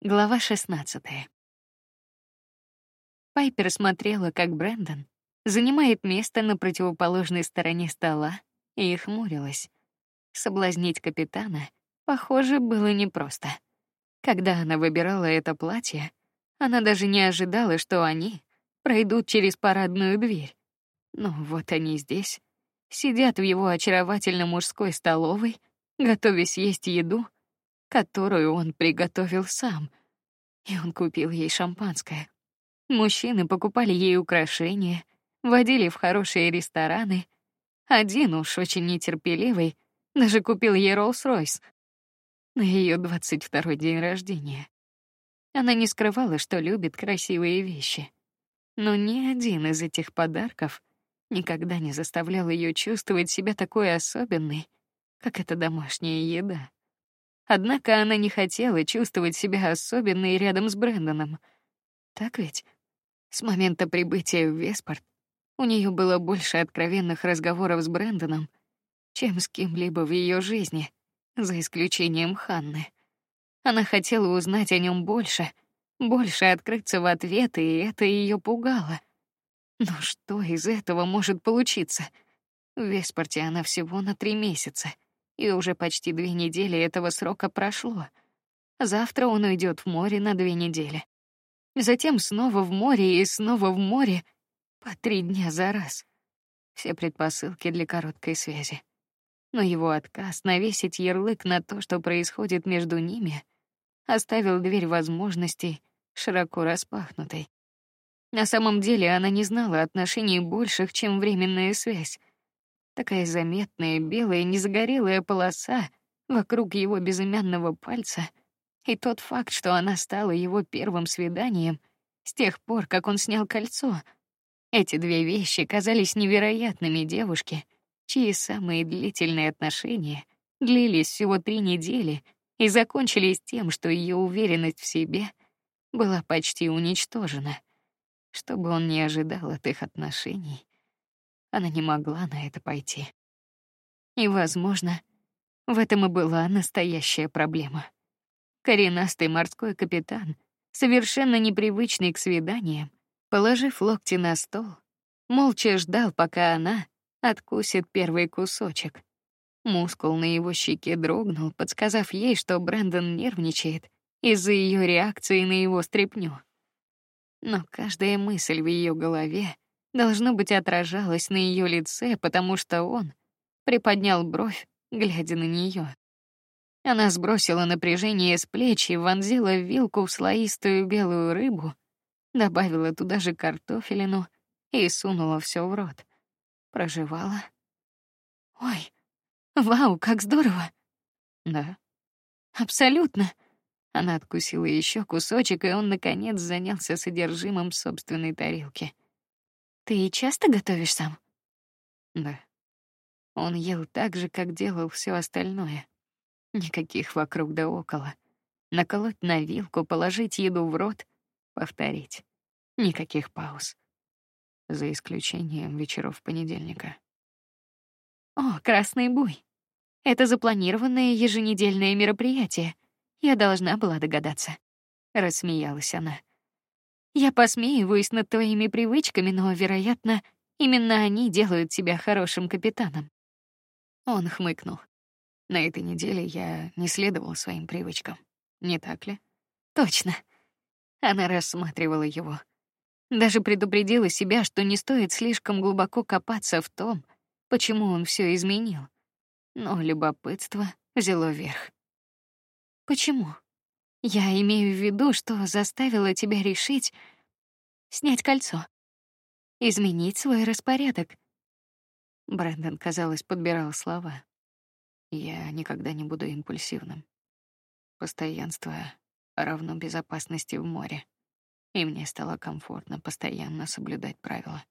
Глава 16. Пайпер смотрела, как Брэндон занимает место на противоположной стороне стола, и хмурилась. Соблазнить капитана, похоже, было непросто. Когда она выбирала это платье, она даже не ожидала, что они пройдут через парадную дверь. Но вот они здесь, сидят в его очаровательной мужской столовой, готовясь есть еду, которую он приготовил сам. И он купил ей шампанское. Мужчины покупали ей украшения, водили в хорошие рестораны. Один уж очень нетерпеливый даже купил ей Rolls-Royce на ее двадцать второй день рождения. Она не скрывала, что любит красивые вещи, но ни один из этих подарков никогда не заставлял ее чувствовать себя такой особенной, как эта домашняя еда. Однако она не хотела чувствовать себя особенной рядом с Брэндоном. Так ведь? С момента прибытия в Веспорт у нее было больше откровенных разговоров с Брэндоном, чем с кем-либо в ее жизни, за исключением Ханны. Она хотела узнать о нем больше, больше открыться в ответы, и это ее пугало. Но что из этого может получиться? В Веспорте она всего на три месяца и уже почти две недели этого срока прошло. Завтра он уйдет в море на две недели. Затем снова в море и снова в море по три дня за раз. Все предпосылки для короткой связи. Но его отказ навесить ярлык на то, что происходит между ними, оставил дверь возможностей широко распахнутой. На самом деле она не знала отношений больших, чем временная связь такая заметная белая незагорелая полоса вокруг его безымянного пальца, и тот факт, что она стала его первым свиданием с тех пор, как он снял кольцо. Эти две вещи казались невероятными девушке, чьи самые длительные отношения длились всего три недели и закончились тем, что ее уверенность в себе была почти уничтожена. Что бы он ни ожидал от их отношений, она не могла на это пойти. И, возможно, в этом и была настоящая проблема. Коренастый морской капитан, совершенно непривычный к свиданиям, положив локти на стол, молча ждал, пока она откусит первый кусочек. Мускул на его щеке дрогнул, подсказав ей, что Брэндон нервничает из-за ее реакции на его стряпню. Но каждая мысль в ее голове должно быть отражалось на ее лице, потому что он приподнял бровь, глядя на нее. Она сбросила напряжение с плеч и вонзила вилку в слоистую белую рыбу, добавила туда же картофелину и сунула все в рот. Прожевала. Ой, вау, как здорово! Да, абсолютно. Она откусила еще кусочек, и он наконец занялся содержимым собственной тарелки. Ты часто готовишь сам? Да. Он ел так же, как делал все остальное. Никаких вокруг да около. Наколоть на вилку, положить еду в рот, повторить. Никаких пауз. За исключением вечеров понедельника. О, красный буй. Это запланированное еженедельное мероприятие. Я должна была догадаться. Рассмеялась она. Я посмеиваюсь над твоими привычками, но, вероятно, именно они делают тебя хорошим капитаном. Он хмыкнул. На этой неделе я не следовал своим привычкам, не так ли? Точно. Она рассматривала его. Даже предупредила себя, что не стоит слишком глубоко копаться в том, почему он все изменил. Но любопытство взяло верх. Почему? Я имею в виду, что заставило тебя решить снять кольцо, изменить свой распорядок. Брэндон, казалось, подбирал слова. Я никогда не буду импульсивным. Постоянство равно безопасности в море, и мне стало комфортно постоянно соблюдать правила.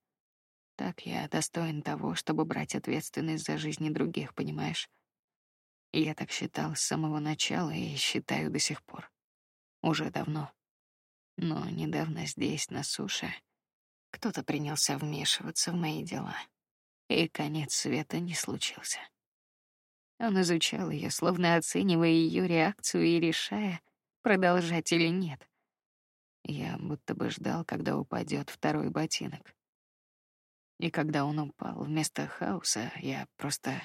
Так я достоин того, чтобы брать ответственность за жизни других, понимаешь? Я так считал с самого начала и считаю до сих пор уже давно. Но недавно здесь, на суше, кто-то принялся вмешиваться в мои дела, и конец света не случился. Он изучал ее, словно оценивая ее реакцию и решая, продолжать или нет. Я будто бы ждал, когда упадет второй ботинок. И когда он упал вместо хаоса, я просто...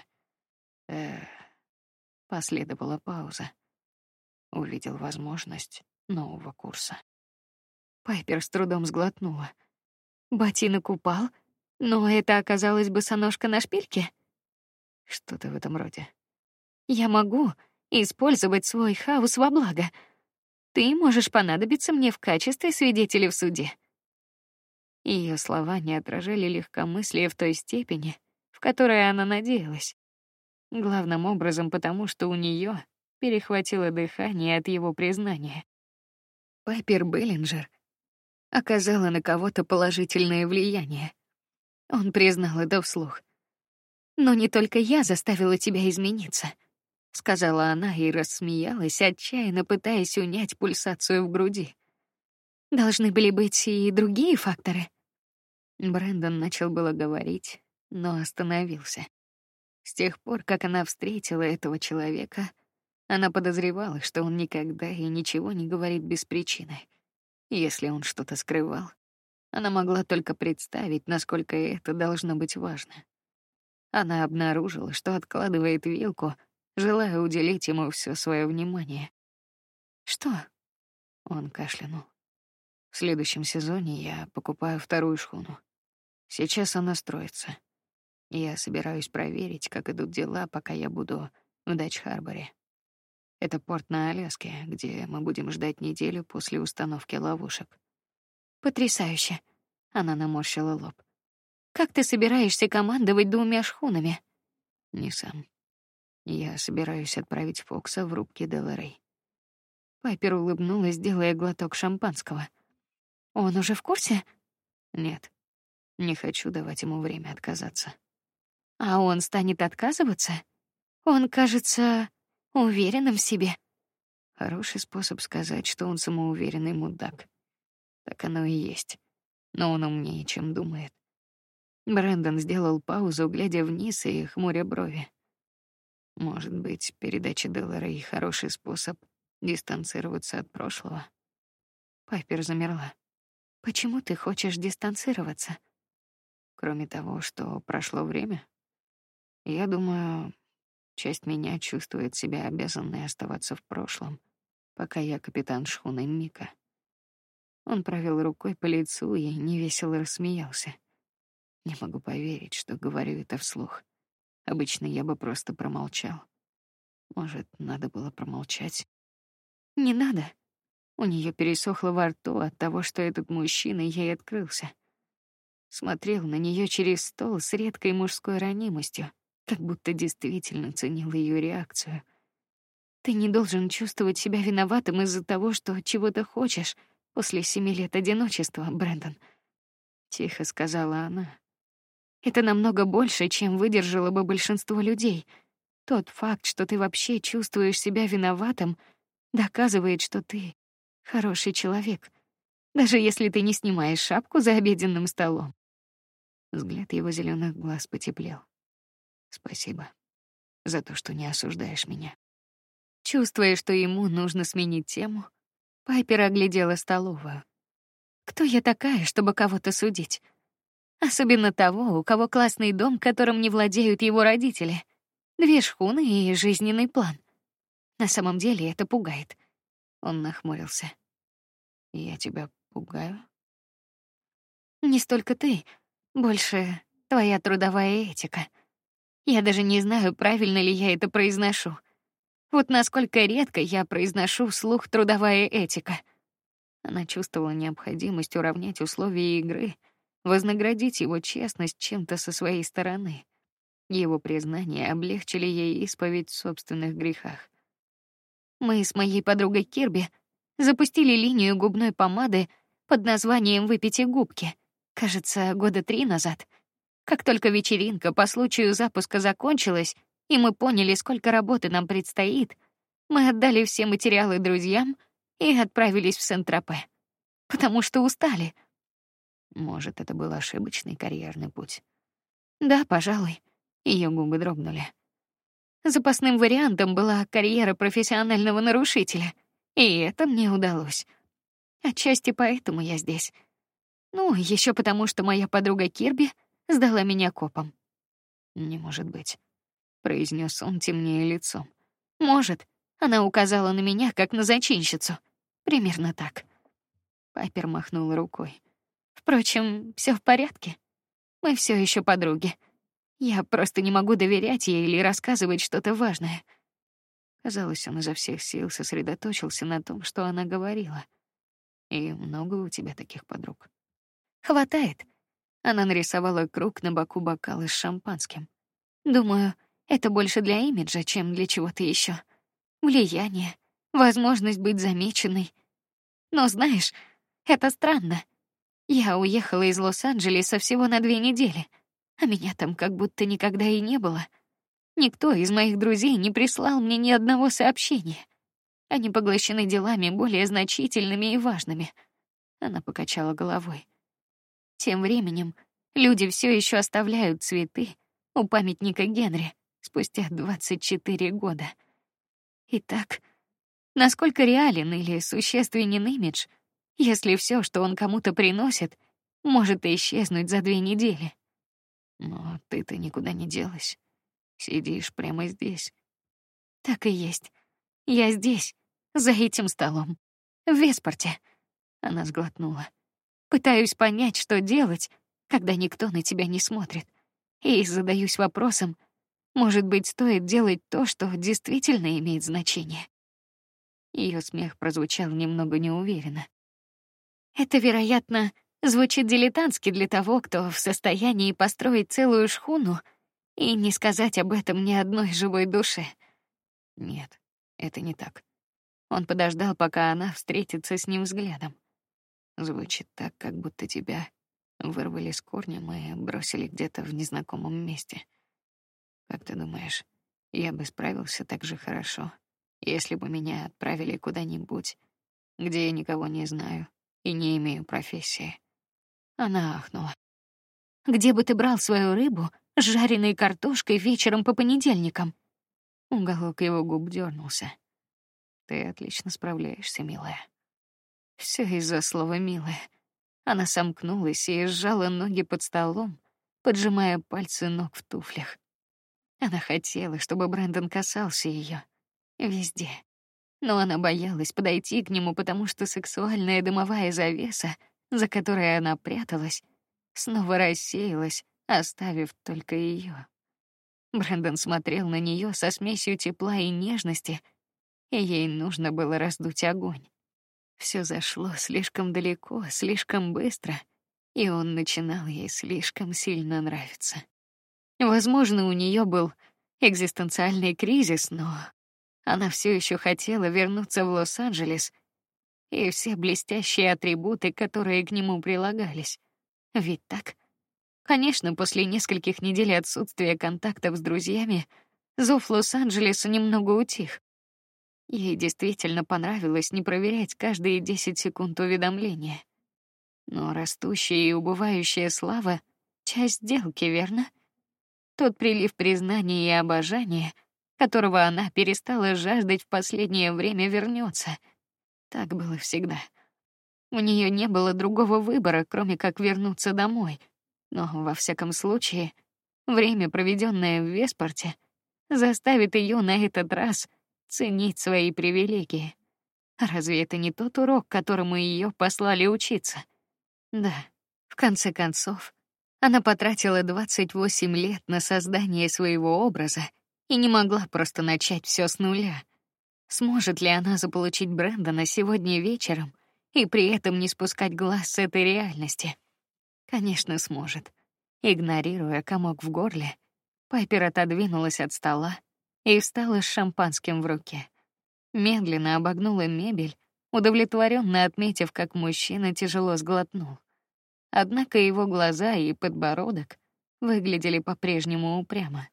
Э, последовала пауза. Увидел возможность нового курса. Пайпер с трудом сглотнула. Ботинок упал, но это оказалась босоножка на шпильке. Что-то в этом роде. Я могу использовать свой хаос во благо. Ты можешь понадобиться мне в качестве свидетеля в суде. Ее слова не отражали легкомыслия в той степени, в которой она надеялась. Главным образом потому, что у нее перехватило дыхание от его признания. Пайпер Беллинджер оказала на кого-то положительное влияние. Он признал это вслух. Но не только я заставила тебя измениться, сказала она и рассмеялась, отчаянно пытаясь унять пульсацию в груди. Должны были быть и другие факторы. Брэндон начал было говорить, но остановился. С тех пор, как она встретила этого человека, она подозревала, что он никогда и ничего не говорит без причины. Если он что-то скрывал, она могла только представить, насколько это должно быть важно. Она обнаружила, что откладывает вилку, желая уделить ему все свое внимание. Что? Он кашлянул. В следующем сезоне я покупаю вторую шхуну. Сейчас она строится. Я собираюсь проверить, как идут дела, пока я буду в Дач-Харборе. Это порт на Аляске, где мы будем ждать неделю после установки ловушек. Потрясающе. Она наморщила лоб. Как ты собираешься командовать двумя шхунами? Не сам. Я собираюсь отправить Фокса в рубки Деларей. Пайпер улыбнулась, делая глоток шампанского. Он уже в курсе? Нет. Не хочу давать ему время отказаться. А он станет отказываться? Он кажется уверенным в себе. Хороший способ сказать, что он самоуверенный мудак. Так оно и есть. Но он умнее, чем думает. Брэндон сделал паузу, глядя вниз и хмуря брови. Может быть, передача Делора хороший способ дистанцироваться от прошлого. Пайпер замерла. Почему ты хочешь дистанцироваться? Кроме того, что прошло время, я думаю, часть меня чувствует себя обязанной оставаться в прошлом, пока я капитан шхуны Мика. Он провел рукой по лицу и невесело рассмеялся. Не могу поверить, что говорю это вслух. Обычно я бы просто промолчал. Может, надо было промолчать? Не надо. У нее пересохло во рту от того, что этот мужчина ей открылся. Смотрел на нее через стол с редкой мужской ранимостью, как будто действительно ценил ее реакцию. Ты не должен чувствовать себя виноватым из-за того, что чего-то хочешь после семи лет одиночества, Брэндон. Тихо сказала она. Это намного больше, чем выдержало бы большинство людей. Тот факт, что ты вообще чувствуешь себя виноватым, доказывает, что ты хороший человек, даже если ты не снимаешь шапку за обеденным столом. Взгляд его зеленых глаз потеплел. Спасибо за то, что не осуждаешь меня. Чувствуя, что ему нужно сменить тему, Пайпер оглядела столовую. Кто я такая, чтобы кого-то судить? Особенно того, у кого классный дом, которым не владеют его родители, две шхуны и жизненный план. На самом деле это пугает. Он нахмурился. Я тебя пугаю? Не столько ты, больше твоя трудовая этика. Я даже не знаю, правильно ли я это произношу. Вот насколько редко я произношу вслух трудовая этика. Она чувствовала необходимость уравнять условия игры, вознаградить его честность чем-то со своей стороны. Его признания облегчили ей исповедь в собственных грехах. Мы с моей подругой Кирби запустили линию губной помады под названием «Выпейте губки». Кажется, года три назад. Как только вечеринка по случаю запуска закончилась, и мы поняли, сколько работы нам предстоит, мы отдали все материалы друзьям и отправились в Сент-Тропе, потому что устали. Может, это был ошибочный карьерный путь. Да, пожалуй. Ее губы дрогнули. Запасным вариантом была карьера профессионального нарушителя. И это мне удалось. Отчасти поэтому я здесь. Ну, еще потому, что моя подруга Кирби сдала меня копам. Не может быть, произнес он темнее лицом. Может, она указала на меня как на зачинщицу. Примерно так. Пайпер махнул рукой. Впрочем, все в порядке. Мы все еще подруги. Я просто не могу доверять ей или рассказывать что-то важное. Казалось, он изо всех сил сосредоточился на том, что она говорила. И много у тебя таких подруг? Хватает. Она нарисовала круг на боку бокала с шампанским. Думаю, это больше для имиджа, чем для чего-то еще. Влияние, возможность быть замеченной. Но знаешь, это странно. Я уехала из Лос-Анджелеса всего на две недели, а меня там как будто никогда и не было. Никто из моих друзей не прислал мне ни одного сообщения. Они поглощены делами более значительными и важными. Она покачала головой. Тем временем люди все еще оставляют цветы у памятника Генри спустя 24 года. Итак, насколько реален или существенен имидж, если все, что он кому-то приносит, может исчезнуть за две недели? Но ты-то никуда не делась. Сидишь прямо здесь. Так и есть. Я здесь, за этим столом, в Веспорте. Она сглотнула. Пытаюсь понять, что делать, когда никто на тебя не смотрит, и задаюсь вопросом: может быть, стоит делать то, что действительно имеет значение? Ее смех прозвучал немного неуверенно. Это, вероятно, звучит дилетантски для того, кто в состоянии построить целую шхуну и не сказать об этом ни одной живой душе. Нет, это не так. Он подождал, пока она встретится с ним взглядом. Звучит так, как будто тебя вырвали с корнем и бросили где-то в незнакомом месте. Как ты думаешь, я бы справился так же хорошо, если бы меня отправили куда-нибудь, где я никого не знаю и не имею профессии? Она ахнула. Где бы ты брал свою рыбу с жареной картошкой вечером по понедельникам? Уголок его губ дернулся. Ты отлично справляешься, милая. Все из-за слова милая. Она сомкнулась и сжала ноги под столом, поджимая пальцы ног в туфлях. Она хотела, чтобы Брэндон касался ее везде, но она боялась подойти к нему, потому что сексуальная дымовая завеса, за которой она пряталась, снова рассеялась, оставив только ее. Брэндон смотрел на нее со смесью тепла и нежности, и ей нужно было раздуть огонь. Все зашло слишком далеко, слишком быстро, и он начинал ей слишком сильно нравиться. Возможно, у нее был экзистенциальный кризис, но она все еще хотела вернуться в Лос-Анджелес и все блестящие атрибуты, которые к нему прилагались. Ведь так? Конечно, после нескольких недель отсутствия контактов с друзьями, зов Лос-Анджелеса немного утих. Ей действительно понравилось не проверять каждые десять секунд уведомления. Но растущая и убывающая слава — часть сделки, верно? Тот прилив признания и обожания, которого она перестала жаждать в последнее время, вернется. Так было всегда. У нее не было другого выбора, кроме как вернуться домой. Но во всяком случае, время, проведенное в Веспорте, заставит ее на этот раз ценить свои привилегии. Разве это не тот урок, которому ее послали учиться? Да, в конце концов, она потратила 28 лет на создание своего образа и не могла просто начать все с нуля. Сможет ли она заполучить Брэндона сегодня вечером и при этом не спускать глаз с этой реальности? Конечно, сможет. Игнорируя комок в горле, Пайпер отодвинулась от стола и встала с шампанским в руке. Медленно обогнула мебель, удовлетворенно отметив, как мужчина тяжело сглотнул. Однако его глаза и подбородок выглядели по-прежнему упрямо.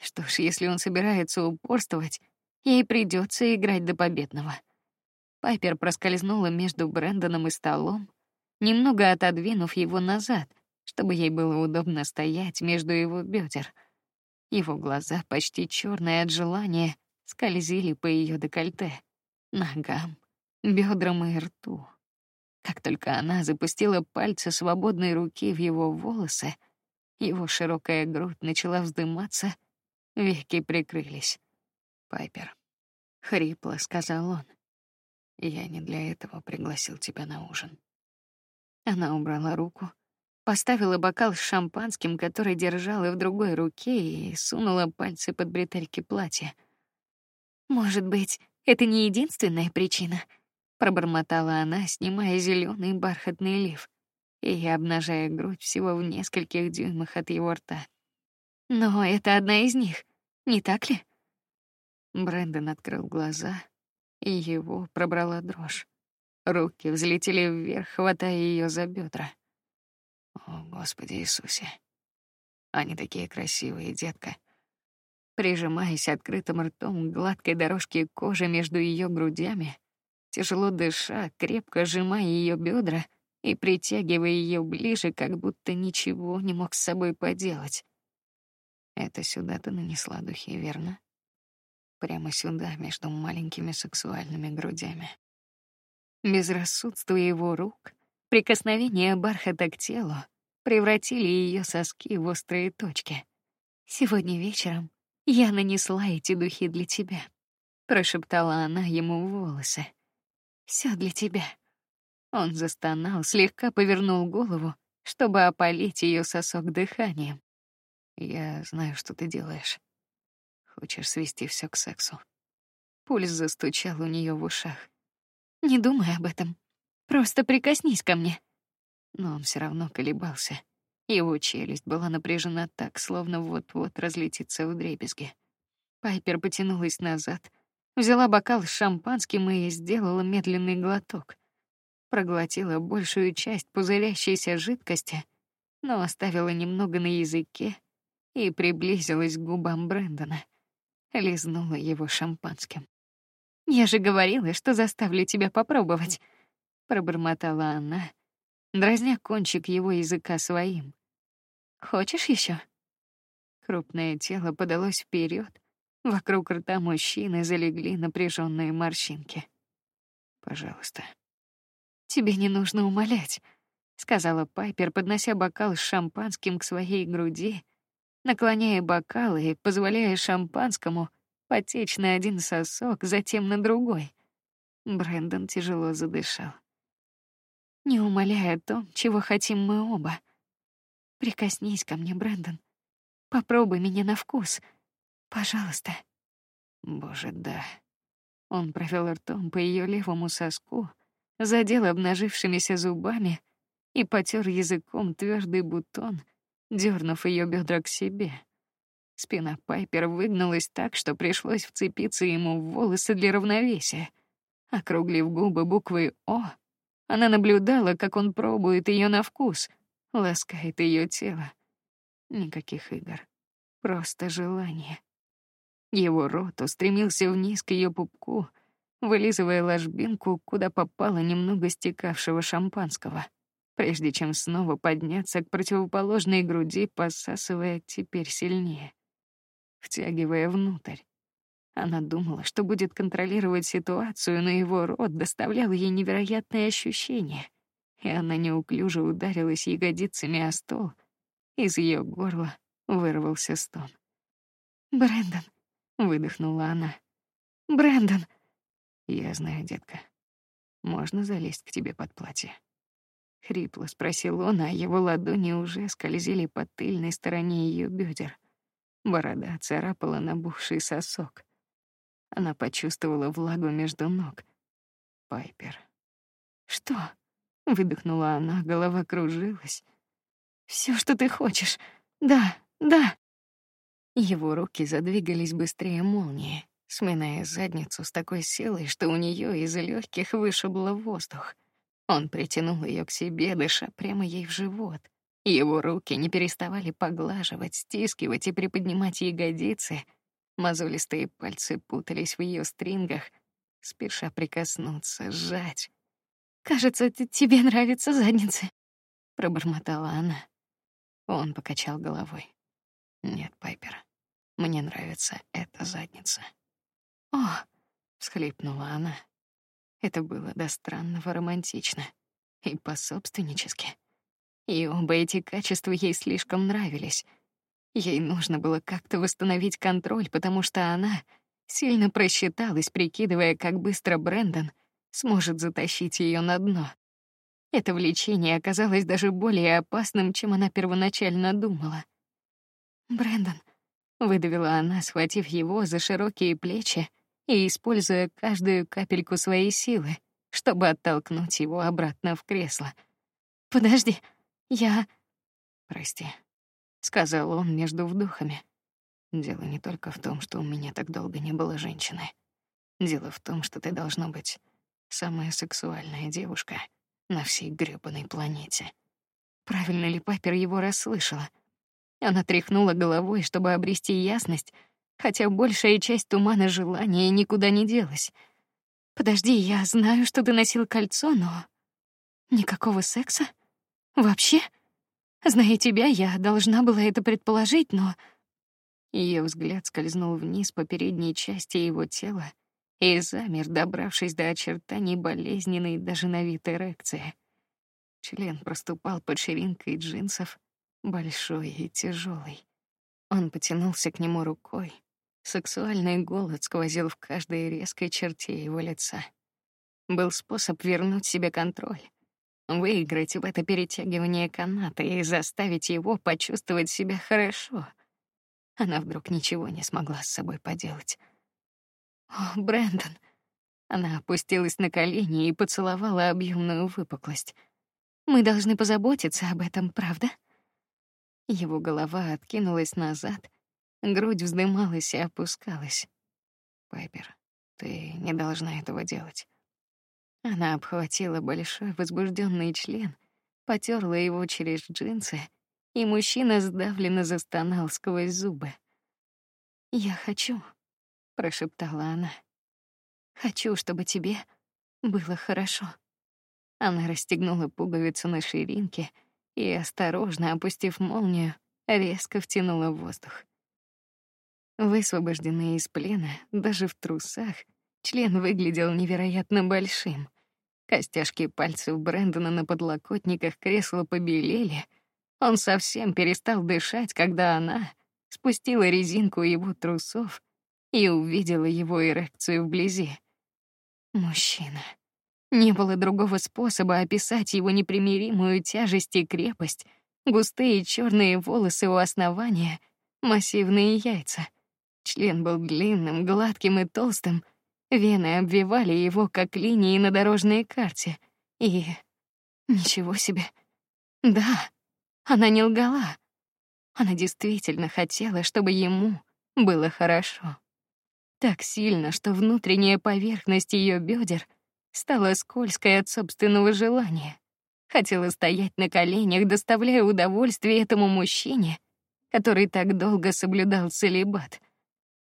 Что ж, если он собирается упорствовать, ей придется играть до победного. Пайпер проскользнула между Брэндоном и столом, немного отодвинув его назад, чтобы ей было удобно стоять между его бедер. Его глаза, почти черные от желания, скользили по ее декольте. ногам, бедрам и рту. Как только она запустила пальцы свободной руки в его волосы, его широкая грудь начала вздыматься, веки прикрылись. Пайпер, хрипло сказал он. Я не для этого пригласил тебя на ужин. Она убрала руку, поставила бокал с шампанским, который держала в другой руке, и сунула пальцы под бретельки платья. Может быть, это не единственная причина, пробормотала она, снимая зеленый бархатный лиф и обнажая грудь всего в нескольких дюймах от его рта. Но это одна из них, не так ли? Брэндон открыл глаза, и его пробрала дрожь. Руки взлетели вверх, хватая ее за бедра. О, Господи Иисусе! Они такие красивые, детка. Прижимаясь открытым ртом к гладкой дорожке кожи между ее грудями, тяжело дыша, крепко сжимая ее бедра и притягивая ее ближе, как будто ничего не мог с собой поделать. Это сюда ты нанесла духи, верно? Прямо сюда, между маленькими сексуальными грудями. Безрассудство его рук Прикосновение бархата к телу превратили ее соски в острые точки. Сегодня вечером я нанесла эти духи для тебя, прошептала она ему в волосы. Все для тебя. Он застонал, слегка повернул голову, чтобы опалить ее сосок дыханием. Я знаю, что ты делаешь. Хочешь свести все к сексу. Пульс застучал у нее в ушах. Не думай об этом. Просто прикоснись ко мне. Но он все равно колебался. Его челюсть была напряжена так, словно вот-вот разлетится в дребезги. Пайпер потянулась назад, взяла бокал с шампанским и сделала медленный глоток. Проглотила большую часть пузырящейся жидкости, но оставила немного на языке и приблизилась к губам Брэндона, лизнула его шампанским. Я же говорила, что заставлю тебя попробовать пробормотала она, дразня кончик его языка своим. Хочешь еще? Крупное тело подалось вперед, вокруг рта мужчины залегли напряженные морщинки. Пожалуйста. Тебе не нужно умолять, сказала Пайпер, поднося бокал с шампанским к своей груди, наклоняя бокал и позволяя шампанскому потечь на один сосок, затем на другой. Брэндон тяжело задышал не умоляя о том, чего хотим мы оба. Прикоснись ко мне, Брэндон. Попробуй меня на вкус, пожалуйста. Боже, да. Он провел ртом по ее левому соску, задел обнажившимися зубами и потер языком твердый бутон, дернув ее бедра к себе. Спина Пайпер выгнулась так, что пришлось вцепиться ему в волосы для равновесия. Округлив губы буквой О, она наблюдала, как он пробует ее на вкус, ласкает ее тело. Никаких игр, просто желание. Его рот устремился вниз к ее пупку, вылизывая ложбинку, куда попало немного стекавшего шампанского, прежде чем снова подняться к противоположной груди, посасывая теперь сильнее, втягивая внутрь. Она думала, что будет контролировать ситуацию, но его рот доставлял ей невероятные ощущения, и она неуклюже ударилась ягодицами о стол. Из ее горла вырвался стон. Брэндон, выдохнула она. Брэндон. Я знаю, детка. Можно залезть к тебе под платье. Хрипло спросил он, а его ладони уже скользили по тыльной стороне ее бедер. Борода царапала набухший сосок. Она почувствовала влагу между ног. Пайпер. Что? Выдохнула она, голова кружилась. Все, что ты хочешь. Да, да. Его руки задвигались быстрее молнии, сминая задницу с такой силой, что у нее из легких вышибло воздух. Он притянул ее к себе, дыша прямо ей в живот. Его руки не переставали поглаживать, стискивать и приподнимать ягодицы, Мозолистые пальцы путались в ее стрингах, спеша прикоснуться, сжать. Кажется, тебе нравится задница, пробормотала она. Он покачал головой. Нет, Пайпер, мне нравится эта задница. О, всхлипнула она. Это было до странного романтично и пособственнически. И оба эти качества ей слишком нравились. Ей нужно было как-то восстановить контроль, потому что она сильно просчиталась, прикидывая, как быстро Брэндон сможет затащить ее на дно. Это влечение оказалось даже более опасным, чем она первоначально думала. Брэндон, выдавила она, схватив его за широкие плечи и используя каждую капельку своей силы, чтобы оттолкнуть его обратно в кресло. Подожди, я, прости, сказал он между вдохами. Дело не только в том, что у меня так долго не было женщины. Дело в том, что ты должна быть самая сексуальная девушка на всей грёбаной планете. Правильно ли Папер его расслышала? Она тряхнула головой, чтобы обрести ясность, хотя большая часть тумана желания никуда не делась. Подожди, я знаю, что ты носил кольцо, но никакого секса вообще. Зная тебя, я должна была это предположить, но ее взгляд скользнул вниз по передней части его тела и замер, добравшись до очертаний болезненной даже на вид эрекции. Член проступал под ширинкой джинсов, большой и тяжелый. Он потянулся к нему рукой. Сексуальный голод сквозил в каждой резкой черте его лица. Был способ вернуть себе контроль, выиграть в это перетягивание каната и заставить его почувствовать себя хорошо. Она вдруг ничего не смогла с собой поделать. О, Брэндон. Она опустилась на колени и поцеловала объемную выпуклость. Мы должны позаботиться об этом, правда? Его голова откинулась назад, грудь вздымалась и опускалась. Пайпер, ты не должна этого делать. Она обхватила большой возбужденный член, потерла его через джинсы и мужчина сдавленно застонал сквозь зубы. Я хочу, прошептала она. Хочу, чтобы тебе было хорошо. Она расстегнула пуговицу на ширинке и осторожно опустив молнию, резко втянула воздух. Высвобожденный из плена, даже в трусах, член выглядел невероятно большим. Костяшки пальцев Брэндона на подлокотниках кресла побелели, он совсем перестал дышать, когда она спустила резинку его трусов и увидела его эрекцию вблизи. Мужчина. Не было другого способа описать его непримиримую тяжесть и крепость, густые черные волосы у основания, массивные яйца. Член был длинным, гладким и толстым. Вены обвивали его как линии на дорожной карте. И ничего себе. Да, она не лгала. Она действительно хотела, чтобы ему было хорошо. Так сильно, что внутренняя поверхность ее бедер стала скользкой от собственного желания. Хотела стоять на коленях, доставляя удовольствие этому мужчине, который так долго соблюдал целибат.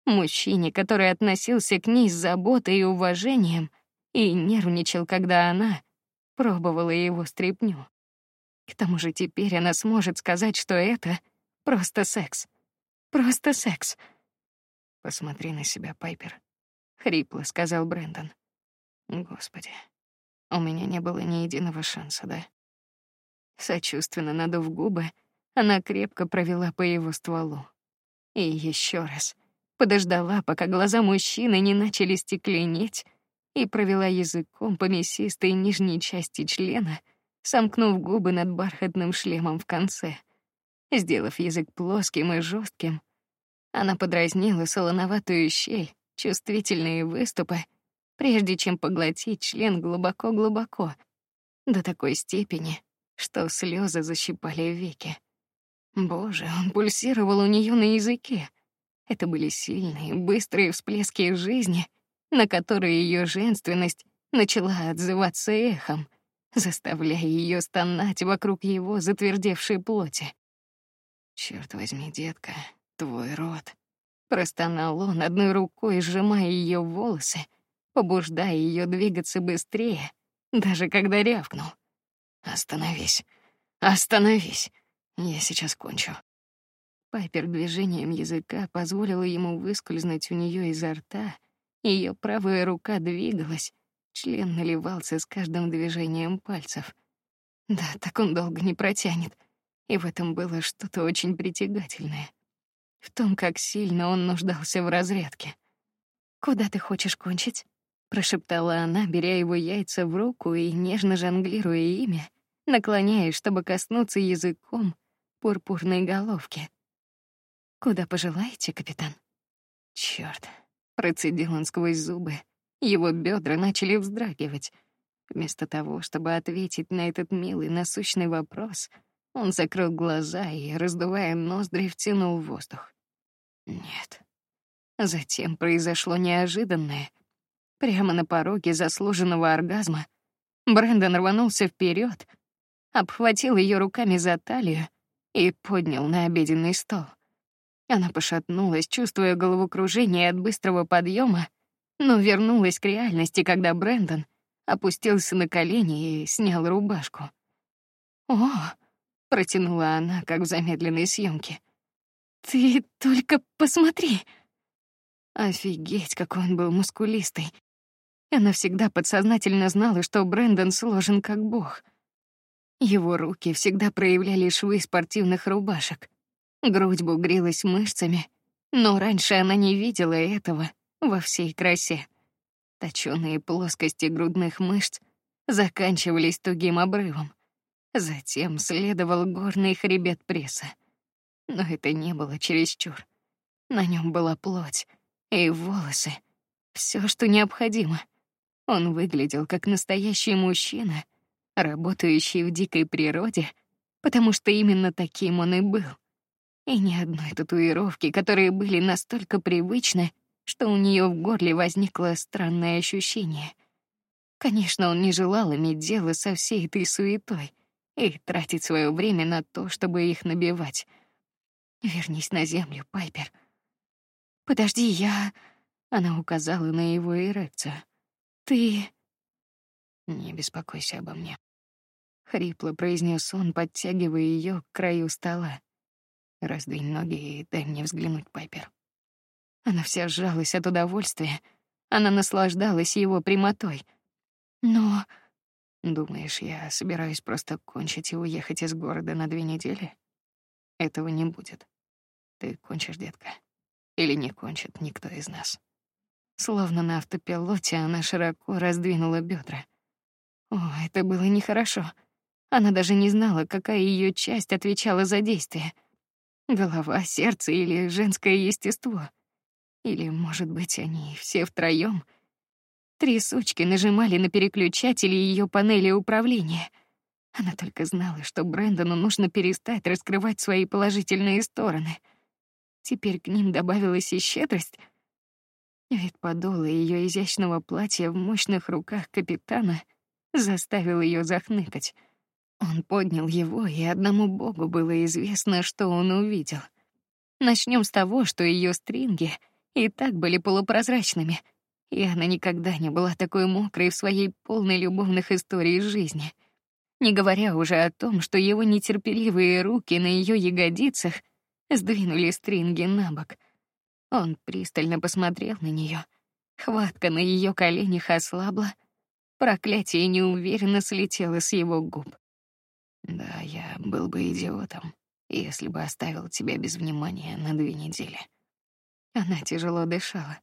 Мужчине, который относился к ней с заботой и уважением и нервничал, когда она пробовала его стряпню. К тому же теперь она сможет сказать, что это просто секс. Просто секс. Посмотри на себя, Пайпер, хрипло сказал Брэндон. Господи, у меня не было ни единого шанса, да? Сочувственно надув губы, она крепко провела по его стволу. И еще раз подождала, пока глаза мужчины не начали стекленеть, и провела языком по мясистой нижней части члена, сомкнув губы над бархатным шлемом в конце. Сделав язык плоским и жестким, она подразнила солоноватую щель, чувствительные выступы, прежде чем поглотить член глубоко-глубоко, до такой степени, что слезы защипали веки. Боже, он пульсировал у нее на языке. Это были сильные, быстрые всплески жизни, на которые ее женственность начала отзываться эхом заставляя ее стонать вокруг его затвердевшей плоти. Черт возьми, детка, твой рот. Простонал он одной рукой, сжимая ее волосы, побуждая ее двигаться быстрее, даже когда рявкнул: "Остановись, остановись, я сейчас кончу". Пайпер движением языка позволила ему выскользнуть у нее изо рта, ее правая рука двигалась, Член наливался с каждым движением пальцев. Да, так он долго не протянет. И в этом было что-то очень притягательное. В том, как сильно он нуждался в разрядке. Куда ты хочешь кончить? прошептала она, беря его яйца в руку и нежно жонглируя ими, наклоняясь, чтобы коснуться языком пурпурной головки. Куда пожелаете, капитан? Черт! процедил он сквозь зубы. Его бедра начали вздрагивать. Вместо того, чтобы ответить на этот милый насущный вопрос, он закрыл глаза и, раздувая ноздри, втянул воздух. Нет. Затем произошло неожиданное. Прямо на пороге заслуженного оргазма Брэндон рванулся вперед, обхватил ее руками за талию и поднял на обеденный стол. Она пошатнулась, чувствуя головокружение от быстрого подъема, но вернулась к реальности, когда Брэндон опустился на колени и снял рубашку. О, протянула она, как в замедленной съемке. Ты только посмотри. Офигеть, какой он был мускулистый. Она всегда подсознательно знала, что Брэндон сложен как бог. Его руки всегда проявляли швы спортивных рубашек. Грудь бугрилась мышцами, но раньше она не видела этого во всей красе. Точёные плоскости грудных мышц заканчивались тугим обрывом. Затем следовал горный хребет пресса. Но это не было чересчур. На нем была плоть и волосы, все, что необходимо. Он выглядел как настоящий мужчина, работающий в дикой природе, потому что именно таким он и был. И ни одной татуировки, которые были настолько привычны, что у нее в горле возникло странное ощущение. Конечно, он не желал иметь дело со всей этой суетой и тратить свое время на то, чтобы их набивать. Вернись на землю, Пайпер. Подожди, я... Она указала на его эрекцию. Ты... Не беспокойся обо мне. Хрипло произнес он, подтягивая ее к краю стола. Раздвинь ноги и дай мне взглянуть, Пайпер. Она вся сжалась от удовольствия. Она наслаждалась его прямотой. Но... Думаешь, я собираюсь просто кончить и уехать из города на две недели? Этого не будет. Ты кончишь, детка. Или не кончит никто из нас. Словно на автопилоте она широко раздвинула бедра. О, это было нехорошо. Она даже не знала, какая ее часть отвечала за действие. Голова, сердце или женское естество. Или, может быть, они все втроем. Три сучки нажимали на переключатели ее панели управления — она только знала, что Брэндону нужно перестать раскрывать свои положительные стороны. Теперь к ним добавилась и щедрость. Вид подола ее изящного платья в мощных руках капитана заставил ее захныкать. Он поднял его, и одному богу было известно, что он увидел. Начнем с того, что ее стринги и так были полупрозрачными, и она никогда не была такой мокрой в своей полной любовных историях жизни — не говоря уже о том, что его нетерпеливые руки на ее ягодицах сдвинули стринги на бок. Он пристально посмотрел на нее. Хватка на ее коленях ослабла, проклятие неуверенно слетело с его губ. Да, я был бы идиотом, если бы оставил тебя без внимания на две недели. Она тяжело дышала.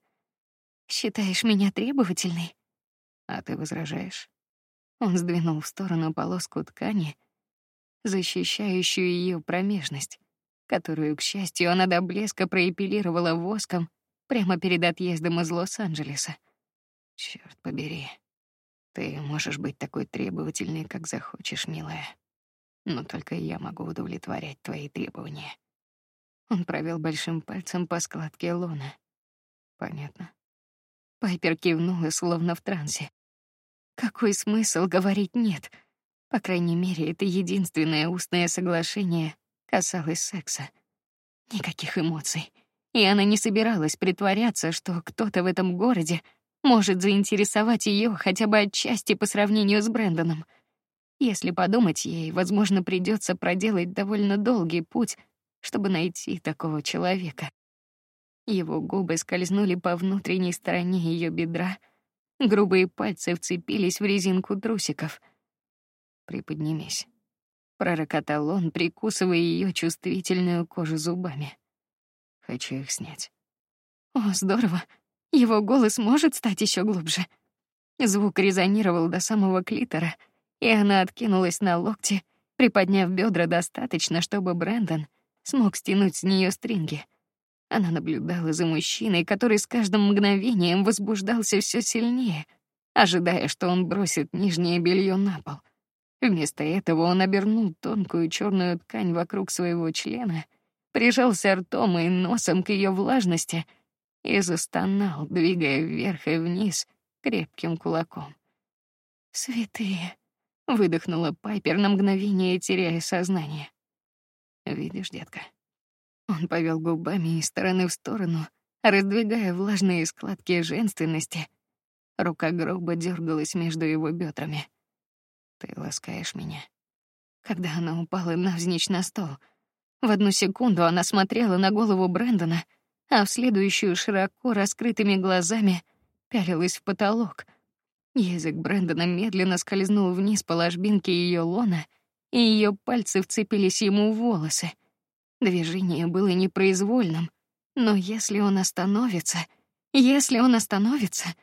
Считаешь меня требовательной? А ты возражаешь? Он сдвинул в сторону полоску ткани, защищающую ее промежность, которую, к счастью, она до блеска проэпилировала воском прямо перед отъездом из Лос-Анджелеса. Черт побери, ты можешь быть такой требовательной, как захочешь, милая. Но только я могу удовлетворять твои требования. Он провел большим пальцем по складке лона. Понятно. Пайпер кивнула, словно в трансе. Какой смысл говорить нет? По крайней мере, это единственное устное соглашение касалось секса. Никаких эмоций. И она не собиралась притворяться, что кто-то в этом городе может заинтересовать ее хотя бы отчасти по сравнению с Брэндоном. Если подумать, ей, возможно, придется проделать довольно долгий путь, чтобы найти такого человека. Его губы скользнули по внутренней стороне ее бедра, Грубые пальцы вцепились в резинку трусиков. Приподнимись, пророкотал он, прикусывая ее чувствительную кожу зубами. Хочу их снять. О, здорово. Его голос может стать еще глубже. Звук резонировал до самого клитора, и она откинулась на локти, приподняв бедра достаточно, чтобы Брэндон смог стянуть с нее стринги. Она наблюдала за мужчиной, который с каждым мгновением возбуждался все сильнее, ожидая, что он бросит нижнее белье на пол. Вместо этого он обернул тонкую черную ткань вокруг своего члена, прижался ртом и носом к ее влажности и застонал, двигая вверх и вниз крепким кулаком. Святые, выдохнула Пайпер на мгновение, теряя сознание. Видишь, детка. Он повел губами из стороны в сторону, раздвигая влажные складки женственности. Рука грубо дергалась между его бедрами. Ты ласкаешь меня. Когда она упала навзничь на стол, в одну секунду она смотрела на голову Брэндона, а в следующую широко раскрытыми глазами пялилась в потолок. Язык Брэндона медленно скользнул вниз по ложбинке ее лона, и ее пальцы вцепились ему в волосы. Движение было непроизвольным, но если он остановится, если он остановится,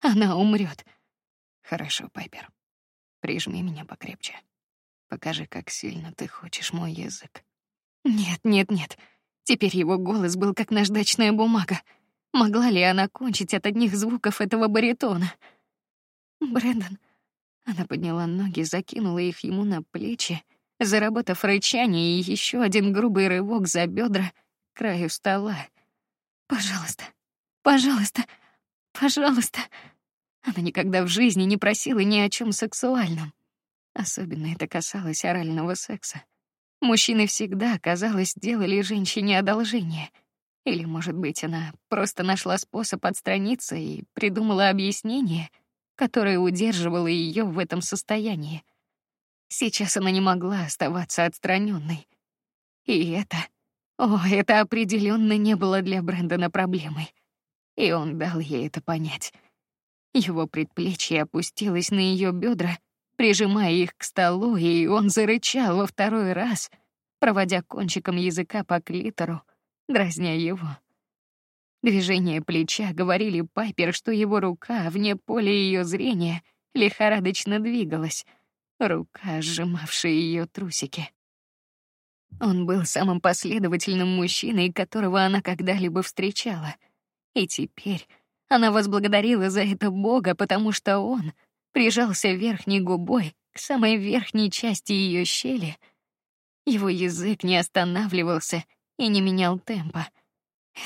она умрет. Хорошо, Пайпер. Прижми меня покрепче. Покажи, как сильно ты хочешь мой язык. Нет, нет, нет. Теперь его голос был как наждачная бумага. Могла ли она кончить от одних звуков этого баритона? Брэндон. Она подняла ноги, закинула их ему на плечи, заработав рычание и еще один грубый рывок за бедра к краю стола. Пожалуйста, пожалуйста, пожалуйста. Она никогда в жизни не просила ни о чем сексуальном. Особенно это касалось орального секса. Мужчины всегда, казалось, делали женщине одолжение. Или, может быть, она просто нашла способ отстраниться и придумала объяснение, которое удерживало ее в этом состоянии. Сейчас она не могла оставаться отстраненной. И это, о, это определенно не было для Брэндона проблемой. И он дал ей это понять. Его предплечье опустилось на ее бедра, прижимая их к столу, и он зарычал во второй раз, проводя кончиком языка по клитору, дразня его. Движения плеча говорили Пайпер, что его рука вне поля ее зрения лихорадочно двигалась, рука, сжимавшая ее трусики. Он был самым последовательным мужчиной, которого она когда-либо встречала, и теперь она возблагодарила за это Бога, потому что он прижался верхней губой к самой верхней части ее щели. Его язык не останавливался и не менял темпа.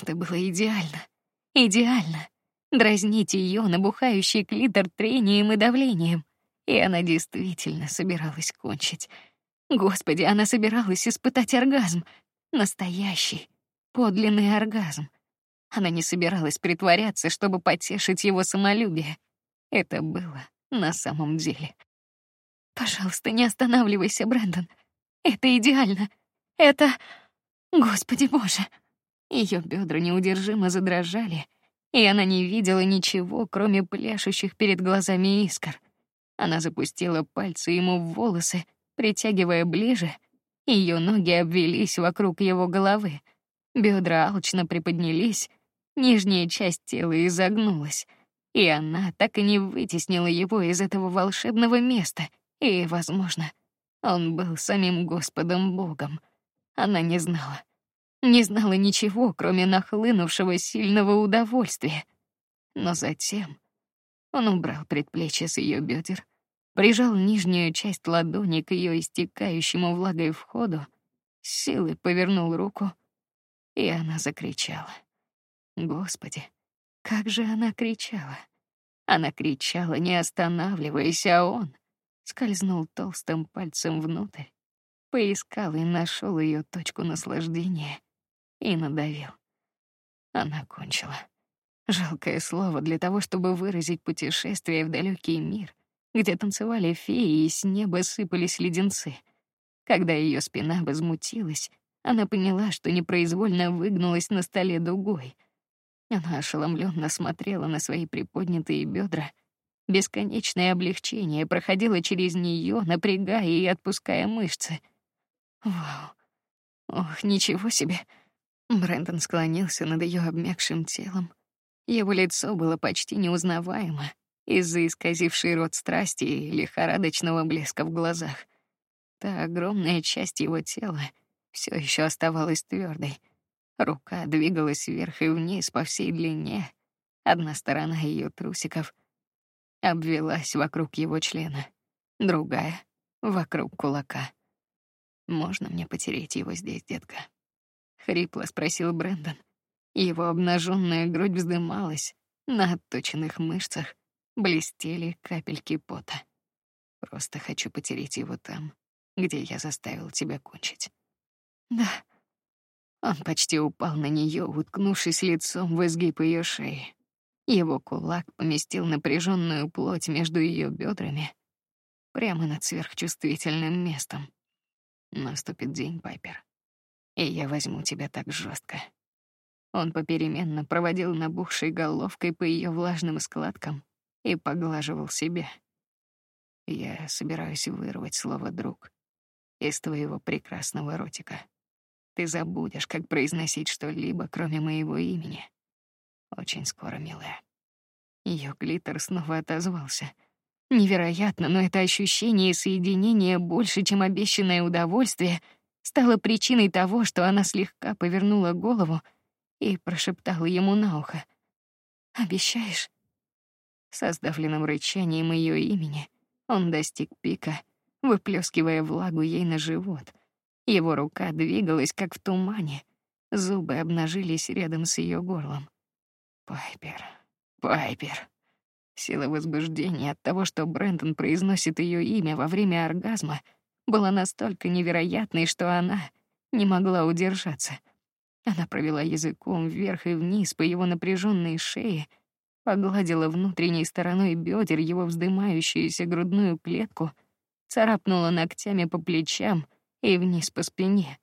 Это было идеально, идеально. Дразнить ее набухающий клитор трением и давлением, и она действительно собиралась кончить. Господи, она собиралась испытать оргазм, настоящий, подлинный оргазм. Она не собиралась притворяться, чтобы потешить его самолюбие. Это было на самом деле. Пожалуйста, не останавливайся, Брэндон. Это идеально. Это, Господи Боже. Ее бедра неудержимо задрожали, и она не видела ничего, кроме пляшущих перед глазами искр. Она запустила пальцы ему в волосы, притягивая ближе. Ее ноги обвились вокруг его головы. Бедра алчно приподнялись, Нижняя часть тела изогнулась, и она так и не вытеснила его из этого волшебного места. И, возможно, он был самим Господом Богом. Она не знала, не знала ничего, кроме нахлынувшего сильного удовольствия. Но затем он убрал предплечье с ее бедер, прижал нижнюю часть ладони к ее истекающему влагой входу, силой повернул руку, и она закричала. Господи, как же она кричала! Она кричала, не останавливаясь, а он скользнул толстым пальцем внутрь, поискал и нашел ее точку наслаждения и надавил. Она кончила. Жалкое слово для того, чтобы выразить путешествие в далекий мир, где танцевали феи и с неба сыпались леденцы. Когда ее спина возмутилась, она поняла, что непроизвольно выгнулась на столе дугой — она ошеломленно смотрела на свои приподнятые бедра, Бесконечное облегчение проходило через нее, напрягая и отпуская мышцы. Вау. Ох, ничего себе. Брэндон склонился над ее обмякшим телом. Его лицо было почти неузнаваемо из-за исказившей рот страсти и лихорадочного блеска в глазах. Та огромная часть его тела все еще оставалась твердой. Рука двигалась вверх и вниз по всей длине. Одна сторона ее трусиков обвелась вокруг его члена, другая — вокруг кулака. Можно мне потереть его здесь, детка? Хрипло спросил Брэндон. Его обнаженная грудь вздымалась, на отточенных мышцах блестели капельки пота. Просто хочу потереть его там, где я заставил тебя кончить. Да. Он почти упал на нее, уткнувшись лицом в изгиб ее шеи. Его кулак поместил напряженную плоть между ее бедрами, прямо над сверхчувствительным местом. Наступит день, Пайпер, и я возьму тебя так жестко. Он попеременно проводил набухшей головкой по ее влажным складкам и поглаживал себя. Я собираюсь вырвать слово друг из твоего прекрасного ротика. Ты забудешь, как произносить что-либо, кроме моего имени. Очень скоро, милая. Ее глиттер снова отозвался. Невероятно, но это ощущение соединения больше, чем обещанное удовольствие, стало причиной того, что она слегка повернула голову и прошептала ему на ухо: "Обещаешь?" Со сдавленным рычанием ее имени он достиг пика, выплескивая влагу ей на живот. Его рука двигалась как в тумане, зубы обнажились рядом с ее горлом. Пайпер, Пайпер. Сила возбуждения от того, что Брэндон произносит ее имя во время оргазма, была настолько невероятной, что она не могла удержаться. Она провела языком вверх и вниз по его напряженной шее, погладила внутренней стороной бедер его вздымающуюся грудную клетку, царапнула ногтями по плечам и вниз по спине.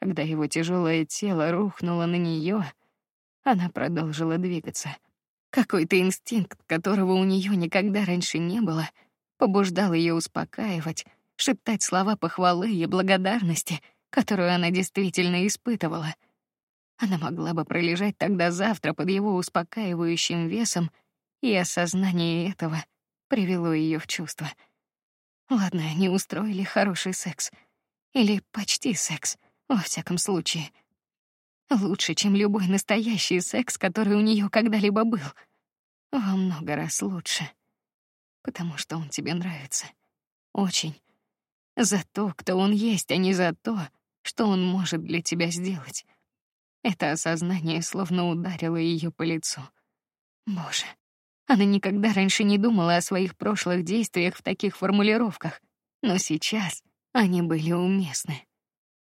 Когда его тяжелое тело рухнуло на нее, она продолжила двигаться. Какой-то инстинкт, которого у нее никогда раньше не было, побуждал ее успокаивать, шептать слова похвалы и благодарности, которую она действительно испытывала. Она могла бы пролежать тогда завтра под его успокаивающим весом, и осознание этого привело ее в чувство. Ладно, они устроили хороший секс. Или почти секс, во всяком случае. Лучше, чем любой настоящий секс, который у нее когда-либо был. Во много раз лучше. Потому что он тебе нравится. Очень. За то, кто он есть, а не за то, что он может для тебя сделать. Это осознание словно ударило ее по лицу. Боже, она никогда раньше не думала о своих прошлых действиях в таких формулировках, но сейчас они были уместны.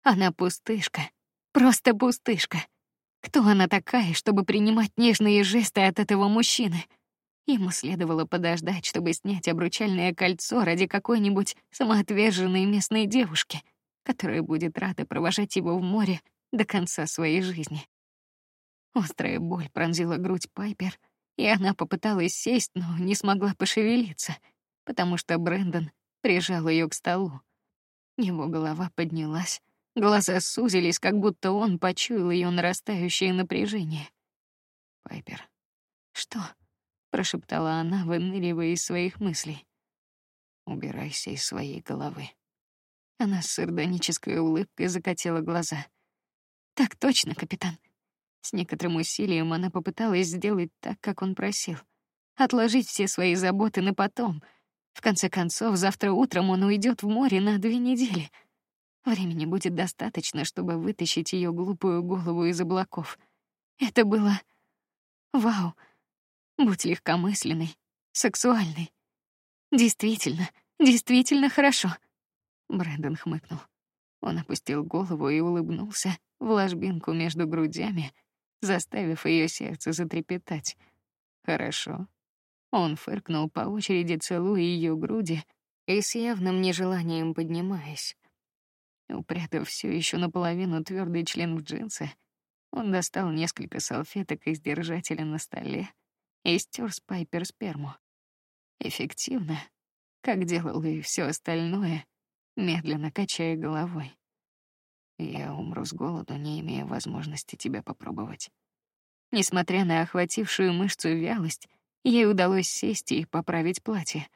Она пустышка, Просто пустышка. Кто она такая, чтобы принимать нежные жесты от этого мужчины? Ему следовало подождать, чтобы снять обручальное кольцо ради какой-нибудь самоотверженной местной девушки, которая будет рада провожать его в море до конца своей жизни. Острая боль пронзила грудь Пайпер, и она попыталась сесть, но не смогла пошевелиться, потому что Брэндон прижал ее к столу. Его голова поднялась, Глаза сузились, как будто он почуял ее нарастающее напряжение. Пайпер. Что? Прошептала она, выныривая из своих мыслей. Убирайся из своей головы. Она с сардонической улыбкой закатила глаза. Так точно, капитан. С некоторым усилием она попыталась сделать так, как он просил, отложить все свои заботы на потом. В конце концов, завтра утром он уйдет в море на две недели. Времени будет достаточно, чтобы вытащить ее глупую голову из облаков. Это было вау. Будь легкомысленной, сексуальной. Действительно, действительно хорошо. Брэндон хмыкнул. Он опустил голову и улыбнулся в ложбинку между грудями, заставив ее сердце затрепетать. Хорошо. Он фыркнул по очереди, целуя ее груди и с явным нежеланием поднимаясь. Упрятав все еще наполовину твердый член в джинсы, он достал несколько салфеток из держателя на столе и стер с Пайпер сперму. эффективно, как делал и все остальное, медленно качая головой. Я умру с голоду, не имея возможности тебя попробовать. Несмотря на охватившую мышцу вялость, ей удалось сесть и поправить платье.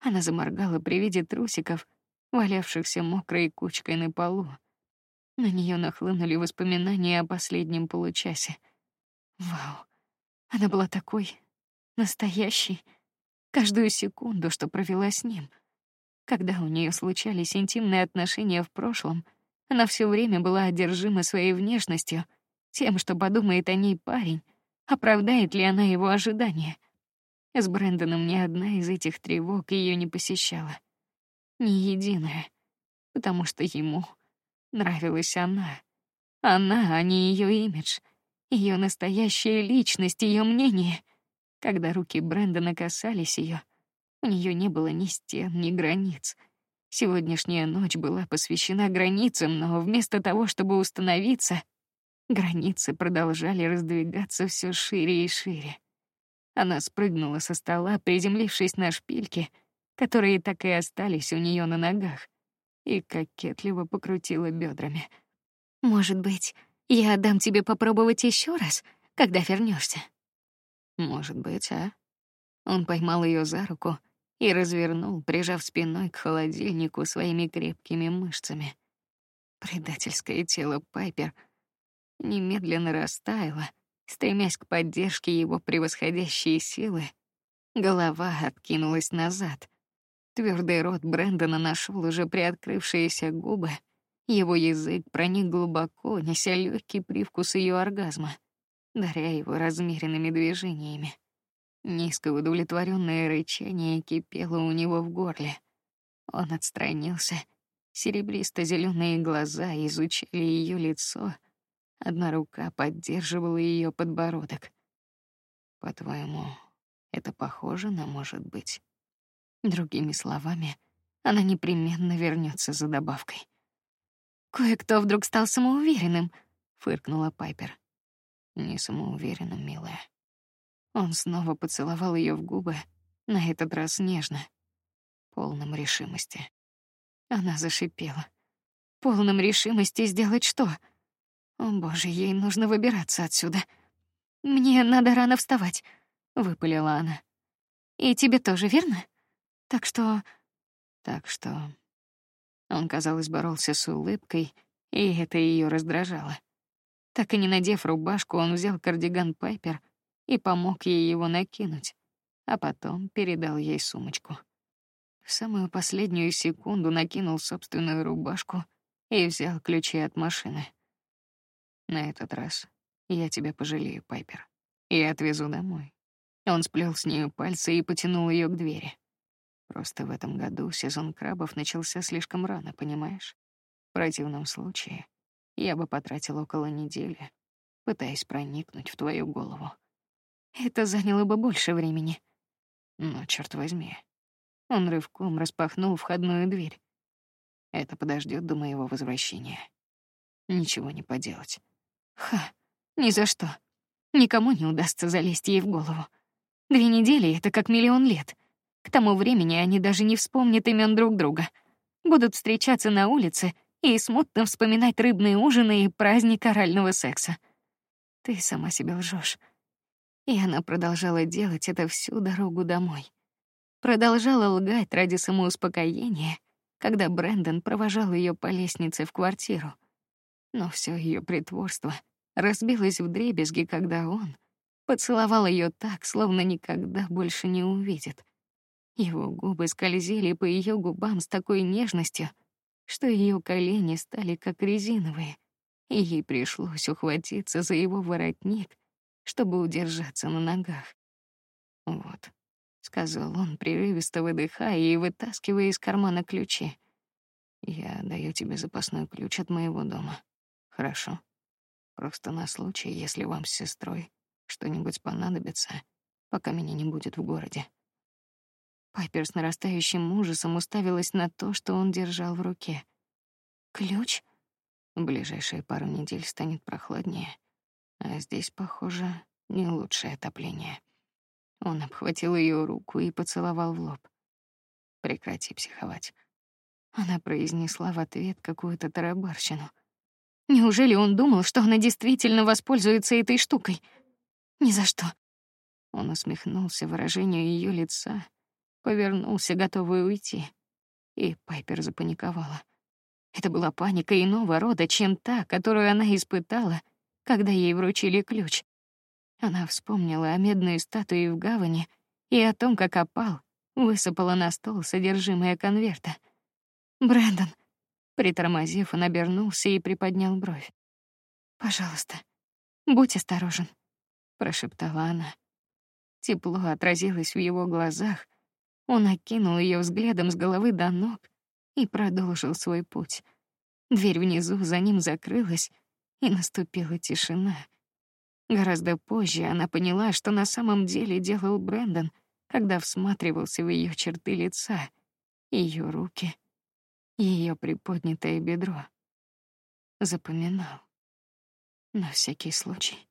Она заморгала при виде трусиков, валявшихся мокрой кучкой на полу. На нее нахлынули воспоминания о последнем получасе. Вау, она была такой настоящей. Каждую секунду, что провела с ним, когда у нее случались интимные отношения в прошлом, она все время была одержима своей внешностью, тем, что подумает о ней парень, оправдает ли она его ожидания. С Брэндоном ни одна из этих тревог ее не посещала, ни единая, потому что ему нравилась она, она, а не ее имидж, ее настоящая личность, ее мнение. Когда руки Брэндона касались ее, у нее не было ни стен, ни границ. Сегодняшняя ночь была посвящена границам, но вместо того, чтобы установиться, границы продолжали раздвигаться все шире и шире. Она спрыгнула со стола, приземлившись на шпильки, которые так и остались у нее на ногах, и кокетливо покрутила бедрами. Может быть, я отдам тебе попробовать еще раз, когда вернешься. Может быть, а? Он поймал ее за руку и развернул, прижав спиной к холодильнику своими крепкими мышцами. Предательское тело Пайпер немедленно растаяло, стремясь к поддержке его превосходящей силы. Голова откинулась назад. Твердый рот Брэндона нашел уже приоткрывшиеся губы. Его язык проник глубоко, неся легкий привкус ее оргазма, даря его размеренными движениями. Низкое удовлетворенное рычание кипело у него в горле. Он отстранился. Серебристо-зеленые глаза изучали ее лицо. Одна рука поддерживала ее подбородок. По-твоему, это похоже на может быть? Другими словами, она непременно вернется за добавкой. Кое-кто вдруг стал самоуверенным, фыркнула Пайпер. Не самоуверенным, милая. Он снова поцеловал ее в губы, на этот раз нежно, полным решимости. Она зашипела. Полным решимости сделать что? О, боже, ей нужно выбираться отсюда. Мне надо рано вставать, выпалила она. И тебе тоже, верно? Так что, так что он, казалось, боролся с улыбкой, и это ее раздражало. Так и не надев рубашку, он взял кардиган Пайпер и помог ей его накинуть, а потом передал ей сумочку. В самую последнюю секунду накинул собственную рубашку и взял ключи от машины. На этот раз я тебя пожалею, Пайпер, и отвезу домой. Он сплел с ней пальцы и потянул ее к двери. Просто в этом году сезон крабов начался слишком рано, понимаешь? В противном случае я бы потратил около недели, пытаясь проникнуть в твою голову. Это заняло бы больше времени. Но черт возьми, он рывком распахнул входную дверь. Это подождет до моего возвращения. Ничего не поделать. Ха, ни за что. Никому не удастся залезть ей в голову. Две недели — это как миллион лет. К тому времени они даже не вспомнят имен друг друга. Будут встречаться на улице и смутно вспоминать рыбные ужины и праздник орального секса. Ты сама себе лжешь. И она продолжала делать это всю дорогу домой. Продолжала лгать ради самоуспокоения, когда Брэндон провожал ее по лестнице в квартиру. Но все ее притворство разбилось в дребезги, когда он поцеловал ее так, словно никогда больше не увидит. Его губы скользили по ее губам с такой нежностью, что ее колени стали как резиновые, и ей пришлось ухватиться за его воротник, чтобы удержаться на ногах. Вот, сказал он, прерывисто выдыхая и вытаскивая из кармана ключи. Я даю тебе запасной ключ от моего дома. Хорошо. Просто на случай, если вам с сестрой что-нибудь понадобится, пока меня не будет в городе. Пайпер с нарастающим ужасом уставилась на то, что он держал в руке. Ключ? В ближайшие пару недель станет прохладнее, а здесь, похоже, не лучшее отопление. Он обхватил ее руку и поцеловал в лоб. Прекрати психовать. Она произнесла в ответ какую-то тарабарщину. Неужели он думал, что она действительно воспользуется этой штукой? Ни за что. Он усмехнулся выражению ее лица, повернулся, готовый уйти, и Пайпер запаниковала. Это была паника иного рода, чем та, которую она испытала, когда ей вручили ключ. Она вспомнила о медной статуе в гавани и о том, как опал высыпала на стол содержимое конверта. Брэндон, притормозив, он обернулся и приподнял бровь. Пожалуйста, будь осторожен, прошептала она. Тепло отразилось в его глазах. Он окинул ее взглядом с головы до ног и продолжил свой путь. Дверь внизу за ним закрылась, и наступила тишина. Гораздо позже она поняла, что на самом деле делал Брэндон, когда всматривался в ее черты лица, ее руки, ее приподнятое бедро. Запоминал. На всякий случай.